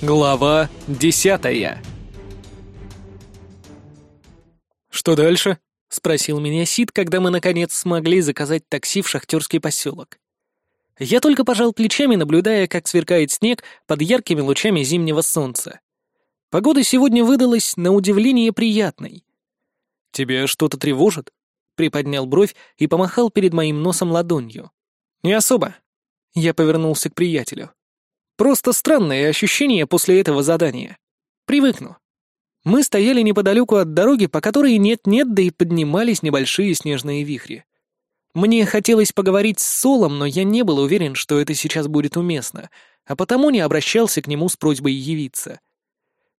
Глава десятая «Что дальше?» — спросил меня Сид, когда мы, наконец, смогли заказать такси в шахтерский поселок. Я только пожал плечами, наблюдая, как сверкает снег под яркими лучами зимнего солнца. Погода сегодня выдалась, на удивление, приятной. «Тебя что-то тревожит?» — приподнял бровь и помахал перед моим носом ладонью. «Не особо». Я повернулся к приятелю. «Просто странное ощущение после этого задания. Привыкну». Мы стояли неподалеку от дороги, по которой нет-нет, да и поднимались небольшие снежные вихри. Мне хотелось поговорить с Солом, но я не был уверен, что это сейчас будет уместно, а потому не обращался к нему с просьбой явиться.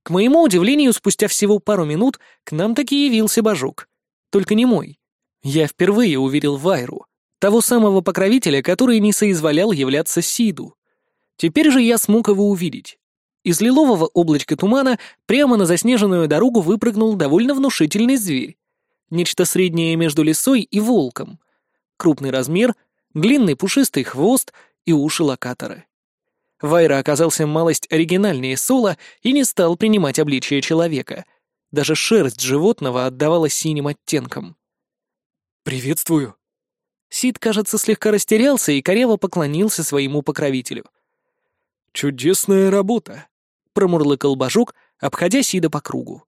К моему удивлению, спустя всего пару минут к нам таки явился Бажок. Только не мой. Я впервые увидел Вайру, того самого покровителя, который не соизволял являться Сиду. Теперь же я смог его увидеть. Из лилового облачка тумана прямо на заснеженную дорогу выпрыгнул довольно внушительный зверь. Нечто среднее между лисой и волком. Крупный размер, длинный пушистый хвост и уши локаторы. Вайра оказался малость оригинальнее Сола и не стал принимать обличие человека. Даже шерсть животного отдавала синим оттенком. «Приветствую». Сид, кажется, слегка растерялся и коряво поклонился своему покровителю. «Чудесная работа», — промурлыкал Бажук, обходя Сида по кругу.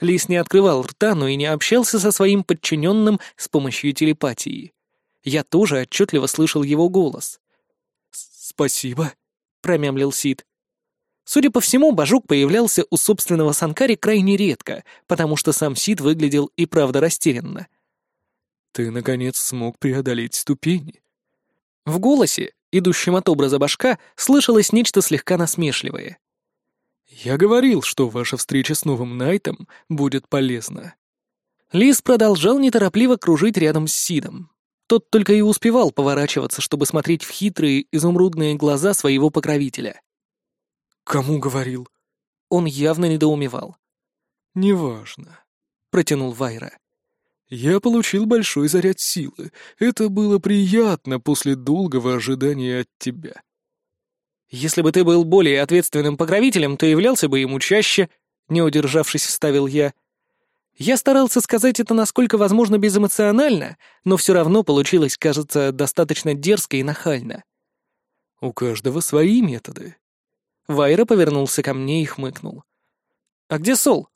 Лис не открывал рта, но и не общался со своим подчиненным с помощью телепатии. Я тоже отчетливо слышал его голос. «Спасибо», — промямлил Сид. Судя по всему, Бажук появлялся у собственного Санкари крайне редко, потому что сам Сид выглядел и правда растерянно. «Ты, наконец, смог преодолеть ступени». В голосе, идущем от образа башка, слышалось нечто слегка насмешливое. «Я говорил, что ваша встреча с новым Найтом будет полезна». Лис продолжал неторопливо кружить рядом с Сидом. Тот только и успевал поворачиваться, чтобы смотреть в хитрые, изумрудные глаза своего покровителя. «Кому говорил?» Он явно недоумевал. «Неважно», — протянул Вайра. «Я получил большой заряд силы. Это было приятно после долгого ожидания от тебя». «Если бы ты был более ответственным покровителем, то являлся бы ему чаще», — не удержавшись, вставил я. Я старался сказать это насколько возможно безэмоционально, но все равно получилось, кажется, достаточно дерзко и нахально. «У каждого свои методы». Вайра повернулся ко мне и хмыкнул. «А где Сол?»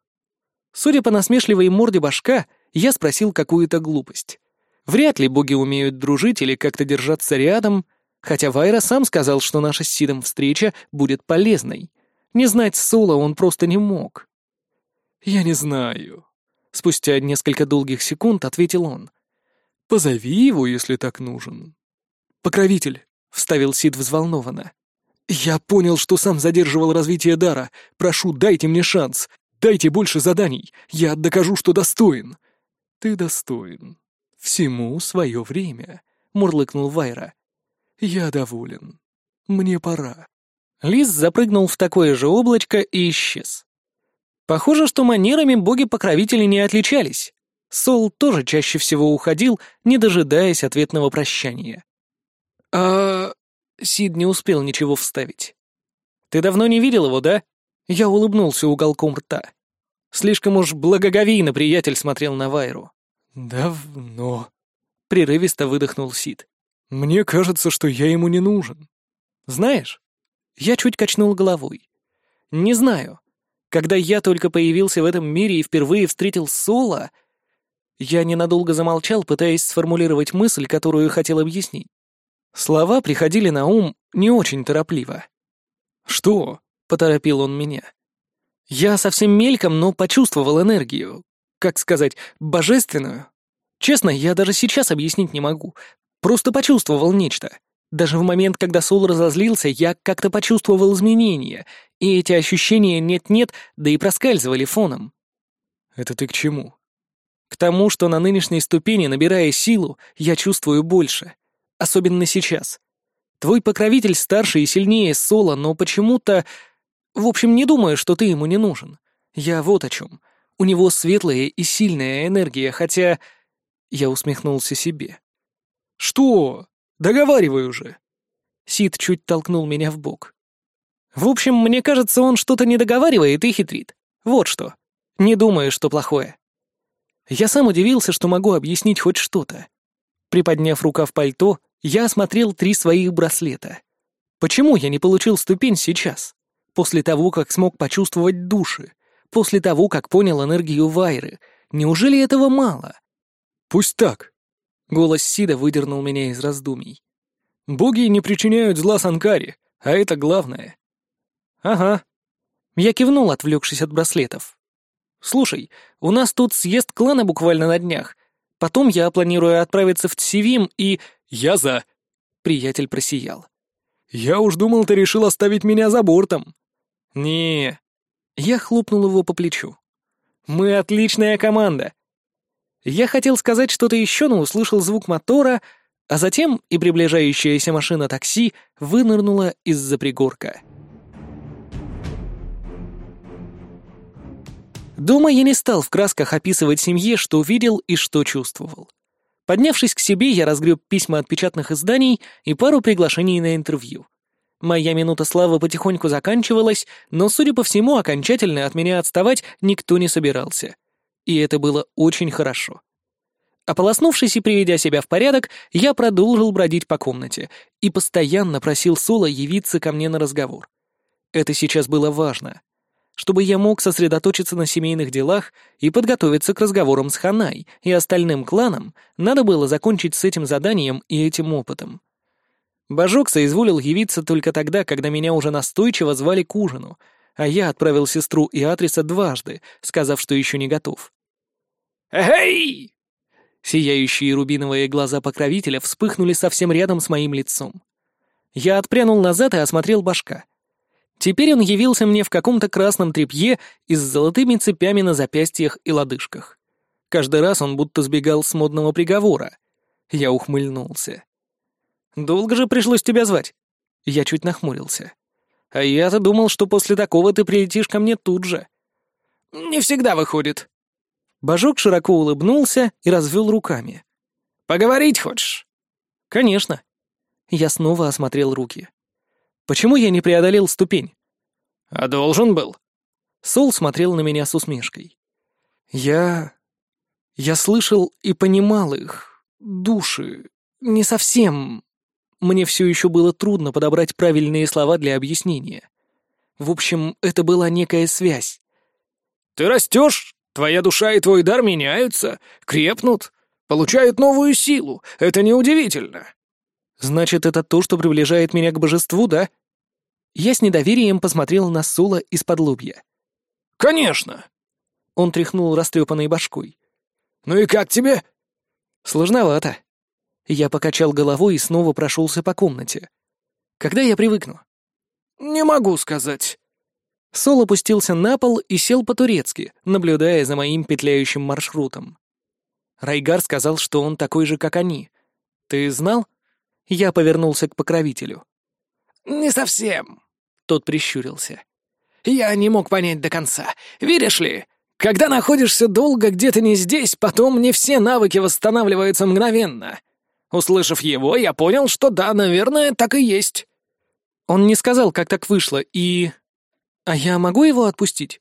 Судя по насмешливой морде башка, я спросил какую-то глупость. Вряд ли боги умеют дружить или как-то держаться рядом, хотя Вайра сам сказал, что наша с Сидом встреча будет полезной. Не знать Сола он просто не мог. «Я не знаю», — спустя несколько долгих секунд ответил он. «Позови его, если так нужен». «Покровитель», — вставил Сид взволнованно. «Я понял, что сам задерживал развитие дара. Прошу, дайте мне шанс. Дайте больше заданий. Я докажу, что достоин». «Ты достоин. Всему свое время», — мурлыкнул Вайра. «Я доволен. Мне пора». Лис запрыгнул в такое же облачко и исчез. Похоже, что манерами боги-покровители не отличались. Сол тоже чаще всего уходил, не дожидаясь ответного прощания. «А...» Сид не успел ничего вставить. «Ты давно не видел его, да?» Я улыбнулся уголком рта. Слишком уж благоговейно приятель смотрел на Вайру. «Давно», — прерывисто выдохнул Сид. «Мне кажется, что я ему не нужен». «Знаешь?» Я чуть качнул головой. «Не знаю. Когда я только появился в этом мире и впервые встретил Соло, я ненадолго замолчал, пытаясь сформулировать мысль, которую хотел объяснить. Слова приходили на ум не очень торопливо. «Что?» — поторопил он меня. Я совсем мельком, но почувствовал энергию. Как сказать, божественную. Честно, я даже сейчас объяснить не могу. Просто почувствовал нечто. Даже в момент, когда Сол разозлился, я как-то почувствовал изменения, и эти ощущения нет-нет, да и проскальзывали фоном. Это ты к чему? К тому, что на нынешней ступени, набирая силу, я чувствую больше. Особенно сейчас. Твой покровитель старше и сильнее Сола, но почему-то... В общем, не думаю, что ты ему не нужен. Я вот о чем. У него светлая и сильная энергия, хотя... Я усмехнулся себе. «Что?» Договаривай уже!» Сид чуть толкнул меня в бок. В общем, мне кажется, он что-то не договаривает и хитрит. Вот что. Не думаю, что плохое. Я сам удивился, что могу объяснить хоть что-то. Приподняв рукав пальто, я осмотрел три своих браслета. Почему я не получил ступень сейчас? После того, как смог почувствовать души? После того, как понял энергию Вайры? Неужели этого мало? Пусть так. Голос Сида выдернул меня из раздумий. Боги не причиняют зла Санкаре, а это главное. Ага. Я кивнул, отвлекшись от браслетов. Слушай, у нас тут съезд клана буквально на днях. Потом я планирую отправиться в Цивим и... Я за. Приятель просиял. Я уж думал, ты решил оставить меня за бортом. Не. Я хлопнул его по плечу. Мы отличная команда. Я хотел сказать что-то еще, но услышал звук мотора, а затем и приближающаяся машина такси вынырнула из-за пригорка. Дома я не стал в красках описывать семье, что увидел и что чувствовал. Поднявшись к себе, я разгреб письма от печатных изданий и пару приглашений на интервью. Моя минута славы потихоньку заканчивалась, но, судя по всему, окончательно от меня отставать никто не собирался. И это было очень хорошо. Ополоснувшись и приведя себя в порядок, я продолжил бродить по комнате и постоянно просил Соло явиться ко мне на разговор. Это сейчас было важно чтобы я мог сосредоточиться на семейных делах и подготовиться к разговорам с Ханай и остальным кланом, надо было закончить с этим заданием и этим опытом. Божок соизволил явиться только тогда, когда меня уже настойчиво звали к ужину, а я отправил сестру и адреса дважды, сказав, что еще не готов. «Эй!» Сияющие рубиновые глаза покровителя вспыхнули совсем рядом с моим лицом. Я отпрянул назад и осмотрел башка — Теперь он явился мне в каком-то красном тряпье и с золотыми цепями на запястьях и лодыжках. Каждый раз он будто сбегал с модного приговора. Я ухмыльнулся. «Долго же пришлось тебя звать?» Я чуть нахмурился. «А я-то думал, что после такого ты прилетишь ко мне тут же». «Не всегда выходит». Божок широко улыбнулся и развел руками. «Поговорить хочешь?» «Конечно». Я снова осмотрел руки. Почему я не преодолел ступень? А должен был. Сол смотрел на меня с усмешкой. Я... Я слышал и понимал их. Души. Не совсем. Мне все еще было трудно подобрать правильные слова для объяснения. В общем, это была некая связь. Ты растешь, твоя душа и твой дар меняются, крепнут, получают новую силу. Это неудивительно. Значит, это то, что приближает меня к божеству, да? Я с недоверием посмотрел на Сула из-под лобья. «Конечно!» Он тряхнул растрепанной башкой. «Ну и как тебе?» «Сложновато». Я покачал головой и снова прошелся по комнате. «Когда я привыкну?» «Не могу сказать». Сол опустился на пол и сел по-турецки, наблюдая за моим петляющим маршрутом. Райгар сказал, что он такой же, как они. «Ты знал?» Я повернулся к покровителю. «Не совсем», — тот прищурился. «Я не мог понять до конца. Видишь ли, когда находишься долго где-то не здесь, потом не все навыки восстанавливаются мгновенно. Услышав его, я понял, что да, наверное, так и есть». Он не сказал, как так вышло, и... А я могу его отпустить?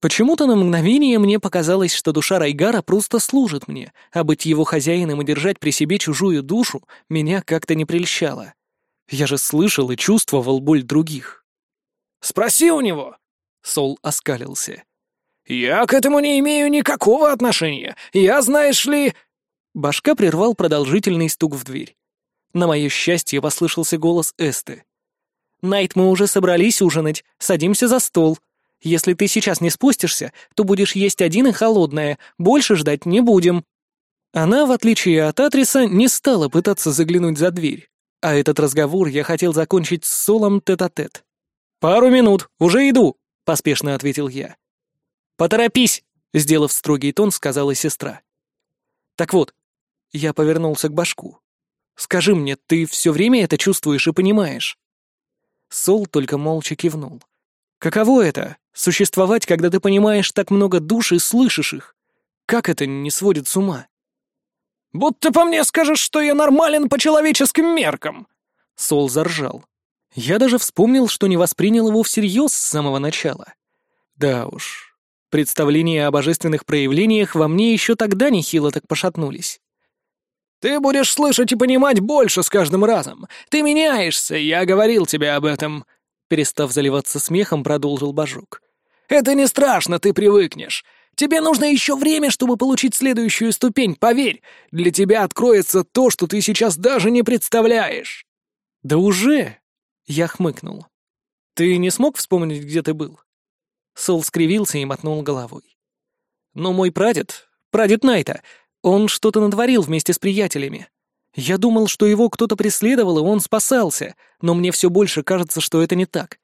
Почему-то на мгновение мне показалось, что душа Райгара просто служит мне, а быть его хозяином и держать при себе чужую душу меня как-то не прельщало. Я же слышал и чувствовал боль других. «Спроси у него!» Сол оскалился. «Я к этому не имею никакого отношения. Я, знаешь ли...» Башка прервал продолжительный стук в дверь. На мое счастье послышался голос Эсты. «Найт, мы уже собрались ужинать. Садимся за стол. Если ты сейчас не спустишься, то будешь есть один и холодное. Больше ждать не будем». Она, в отличие от Атриса, не стала пытаться заглянуть за дверь. А этот разговор я хотел закончить с Солом тет-а-тет. -тет. «Пару минут, уже иду», — поспешно ответил я. «Поторопись», — сделав строгий тон, сказала сестра. «Так вот», — я повернулся к башку. «Скажи мне, ты все время это чувствуешь и понимаешь?» Сол только молча кивнул. «Каково это — существовать, когда ты понимаешь так много душ и слышишь их? Как это не сводит с ума?» «Будто по мне скажешь, что я нормален по человеческим меркам!» Сол заржал. Я даже вспомнил, что не воспринял его всерьез с самого начала. Да уж, представления о божественных проявлениях во мне еще тогда нехило так пошатнулись. «Ты будешь слышать и понимать больше с каждым разом. Ты меняешься, я говорил тебе об этом», — перестав заливаться смехом, продолжил Бажук. «Это не страшно, ты привыкнешь. Тебе нужно еще время, чтобы получить следующую ступень, поверь. Для тебя откроется то, что ты сейчас даже не представляешь». «Да уже!» — я хмыкнул. «Ты не смог вспомнить, где ты был?» Сол скривился и мотнул головой. «Но мой прадед, прадед Найта, он что-то натворил вместе с приятелями. Я думал, что его кто-то преследовал, и он спасался, но мне все больше кажется, что это не так.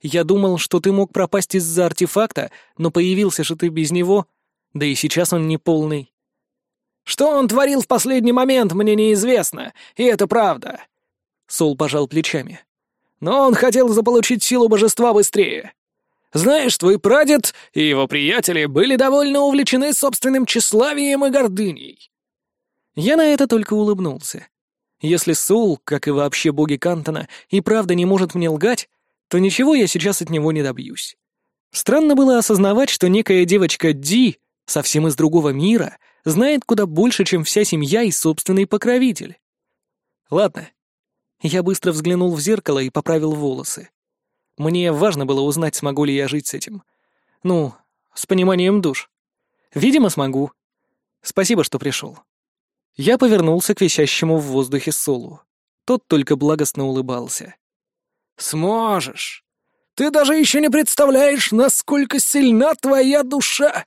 Я думал, что ты мог пропасть из-за артефакта, но появился же ты без него, да и сейчас он не полный. Что он творил в последний момент, мне неизвестно, и это правда. Сол пожал плечами. Но он хотел заполучить силу божества быстрее. Знаешь, твой прадед и его приятели были довольно увлечены собственным тщеславием и гордыней. Я на это только улыбнулся. Если Сол, как и вообще боги Кантона, и правда не может мне лгать, то ничего я сейчас от него не добьюсь. Странно было осознавать, что некая девочка Ди, совсем из другого мира, знает куда больше, чем вся семья и собственный покровитель. Ладно. Я быстро взглянул в зеркало и поправил волосы. Мне важно было узнать, смогу ли я жить с этим. Ну, с пониманием душ. Видимо, смогу. Спасибо, что пришел. Я повернулся к висящему в воздухе Солу. Тот только благостно улыбался. «Сможешь. Ты даже еще не представляешь, насколько сильна твоя душа!»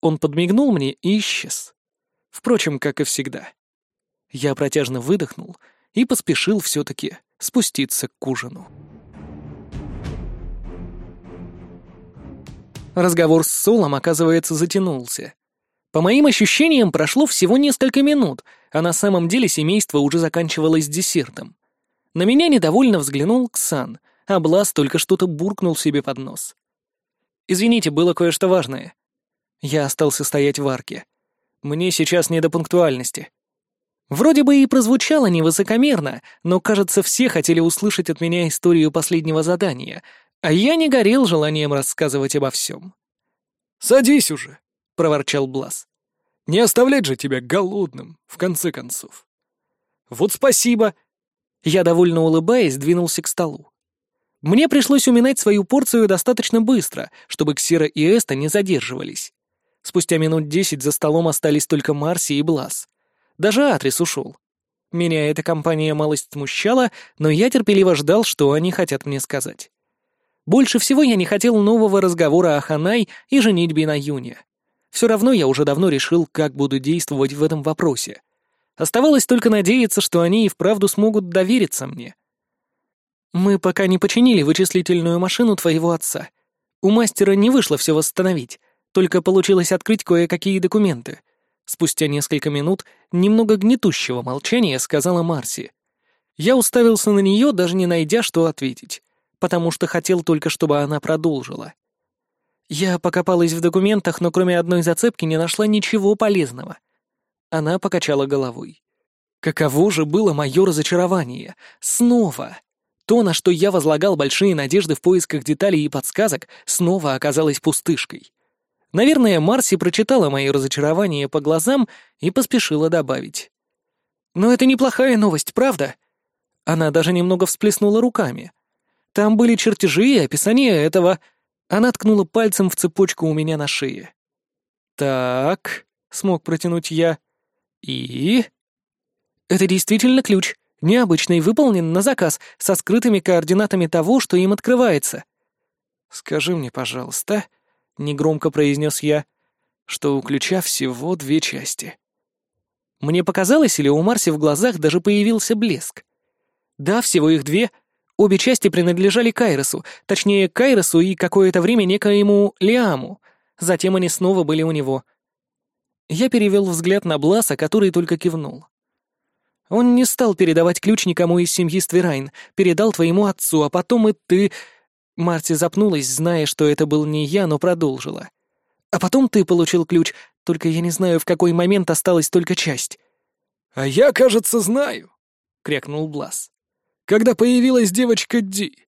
Он подмигнул мне и исчез. Впрочем, как и всегда. Я протяжно выдохнул и поспешил все-таки спуститься к ужину. Разговор с Солом, оказывается, затянулся. По моим ощущениям, прошло всего несколько минут, а на самом деле семейство уже заканчивалось десертом. На меня недовольно взглянул Ксан, а Блас только что-то буркнул себе под нос. «Извините, было кое-что важное». Я остался стоять в арке. Мне сейчас не до пунктуальности. Вроде бы и прозвучало невысокомерно, но, кажется, все хотели услышать от меня историю последнего задания, а я не горел желанием рассказывать обо всем. «Садись уже», — проворчал Блас. «Не оставлять же тебя голодным, в конце концов». «Вот спасибо!» Я, довольно улыбаясь, двинулся к столу. Мне пришлось уминать свою порцию достаточно быстро, чтобы Ксера и Эста не задерживались. Спустя минут десять за столом остались только Марси и Блас. Даже Атрис ушел. Меня эта компания малость смущала, но я терпеливо ждал, что они хотят мне сказать. Больше всего я не хотел нового разговора о Ханай и женитьбе на Юне. Все равно я уже давно решил, как буду действовать в этом вопросе. Оставалось только надеяться, что они и вправду смогут довериться мне. Мы пока не починили вычислительную машину твоего отца. У мастера не вышло все восстановить, только получилось открыть кое-какие документы. Спустя несколько минут немного гнетущего молчания сказала Марси. Я уставился на нее, даже не найдя, что ответить потому что хотел только, чтобы она продолжила. Я покопалась в документах, но кроме одной зацепки не нашла ничего полезного. Она покачала головой. Каково же было мое разочарование? Снова! То, на что я возлагал большие надежды в поисках деталей и подсказок, снова оказалось пустышкой. Наверное, Марси прочитала мое разочарование по глазам и поспешила добавить. «Но это неплохая новость, правда?» Она даже немного всплеснула руками. Там были чертежи и описание этого. Она ткнула пальцем в цепочку у меня на шее. «Так», — смог протянуть я. «И...» «Это действительно ключ, необычный, выполнен на заказ, со скрытыми координатами того, что им открывается». «Скажи мне, пожалуйста», — негромко произнес я, что у ключа всего две части. Мне показалось, или у Марси в глазах даже появился блеск. Да, всего их две — Обе части принадлежали Кайросу, точнее, Кайросу и какое-то время некоему Лиаму. Затем они снова были у него. Я перевел взгляд на Бласа, который только кивнул. Он не стал передавать ключ никому из семьи Стверайн, передал твоему отцу, а потом и ты... Марти запнулась, зная, что это был не я, но продолжила. А потом ты получил ключ, только я не знаю, в какой момент осталась только часть. «А я, кажется, знаю», — крякнул Блас. Когда появилась девочка Ди».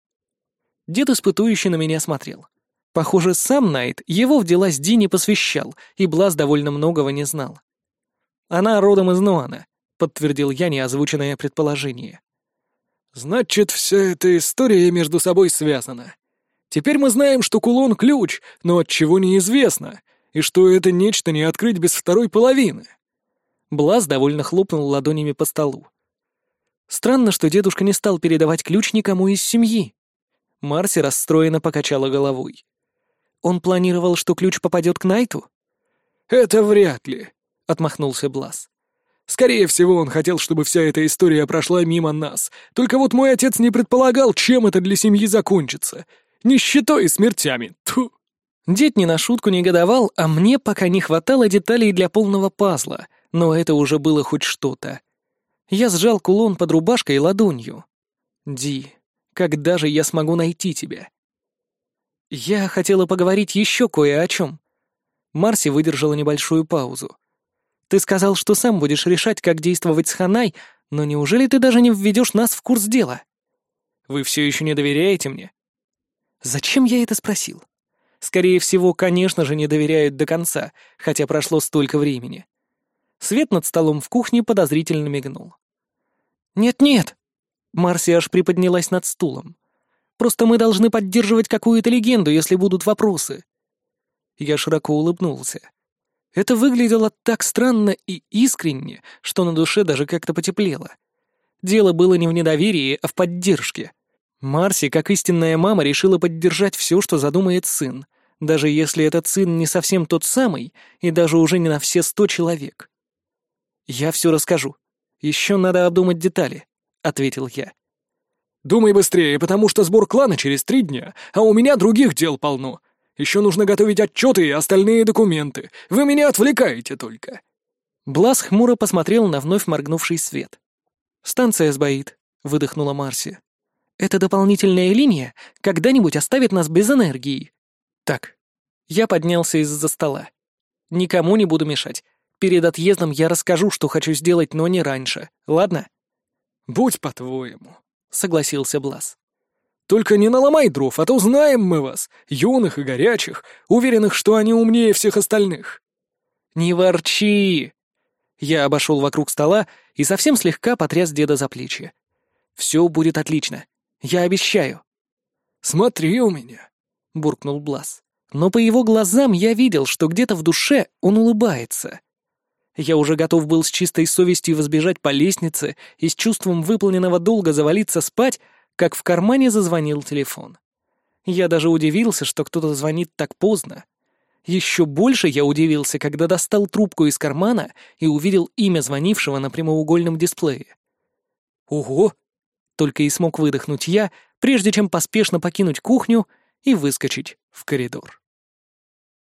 Дед испытующе на меня смотрел. Похоже, сам Найт его в дела с Ди не посвящал, и Блаз довольно многого не знал. «Она родом из Нуана», — подтвердил я неозвученное предположение. «Значит, вся эта история между собой связана. Теперь мы знаем, что кулон — ключ, но от чего неизвестно, и что это нечто не открыть без второй половины». Блаз довольно хлопнул ладонями по столу. Странно, что дедушка не стал передавать ключ никому из семьи. Марси расстроенно покачала головой. Он планировал, что ключ попадет к Найту? «Это вряд ли», — отмахнулся Блаз. «Скорее всего, он хотел, чтобы вся эта история прошла мимо нас. Только вот мой отец не предполагал, чем это для семьи закончится. Нищетой и смертями. Тьфу!» Дед не на шутку негодовал, а мне пока не хватало деталей для полного пазла, но это уже было хоть что-то. Я сжал кулон под рубашкой ладонью. «Ди, когда же я смогу найти тебя?» «Я хотела поговорить еще кое о чем». Марси выдержала небольшую паузу. «Ты сказал, что сам будешь решать, как действовать с Ханай, но неужели ты даже не введешь нас в курс дела?» «Вы все еще не доверяете мне?» «Зачем я это спросил?» «Скорее всего, конечно же, не доверяют до конца, хотя прошло столько времени». Свет над столом в кухне подозрительно мигнул. «Нет-нет!» Марси аж приподнялась над стулом. Просто мы должны поддерживать какую-то легенду, если будут вопросы». Я широко улыбнулся. Это выглядело так странно и искренне, что на душе даже как-то потеплело. Дело было не в недоверии, а в поддержке. Марси, как истинная мама, решила поддержать все, что задумает сын, даже если этот сын не совсем тот самый и даже уже не на все сто человек. «Я все расскажу. Еще надо обдумать детали», — ответил я. «Думай быстрее, потому что сбор клана через три дня, а у меня других дел полно. Еще нужно готовить отчеты и остальные документы. Вы меня отвлекаете только». Блас хмуро посмотрел на вновь моргнувший свет. «Станция сбоит», — выдохнула Марси. «Эта дополнительная линия когда-нибудь оставит нас без энергии». «Так». Я поднялся из-за стола. «Никому не буду мешать. Перед отъездом я расскажу, что хочу сделать, но не раньше. Ладно?» «Будь по-твоему», согласился Блас. «Только не наломай дров, а то знаем мы вас, юных и горячих, уверенных, что они умнее всех остальных». «Не ворчи!» Я обошел вокруг стола и совсем слегка потряс деда за плечи. «Все будет отлично. Я обещаю». «Смотри у меня», — буркнул Блас. Но по его глазам я видел, что где-то в душе он улыбается. Я уже готов был с чистой совестью возбежать по лестнице и с чувством выполненного долга завалиться спать, как в кармане зазвонил телефон. Я даже удивился, что кто-то звонит так поздно. Еще больше я удивился, когда достал трубку из кармана и увидел имя звонившего на прямоугольном дисплее. «Ого!» — только и смог выдохнуть я, прежде чем поспешно покинуть кухню и выскочить в коридор.